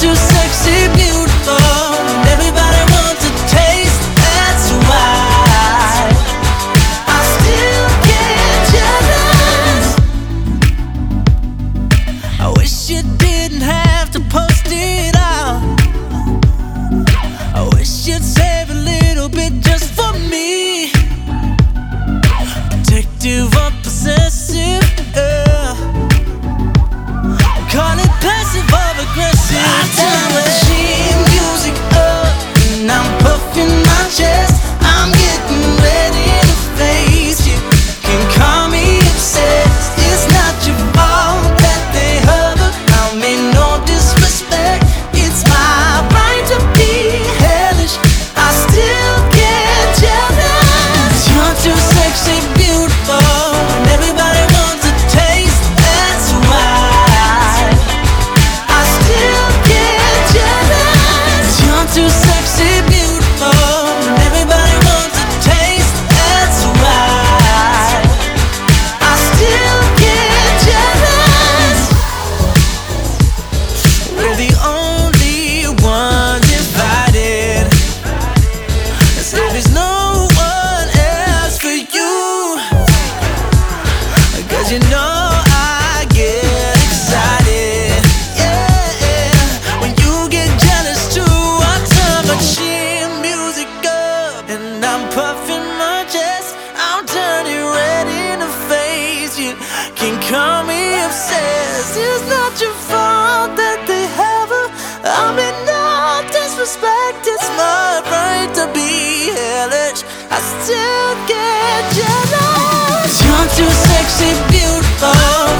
too sexy. you know I get excited, yeah, when you get jealous too often. But she music up and I'm puffing my chest. I'm turning red in the face. You can call me obsessed. It's not your fault that they have a. I'm in no disrespect. It's my right to be hellish. I still get jealous makes it beautiful.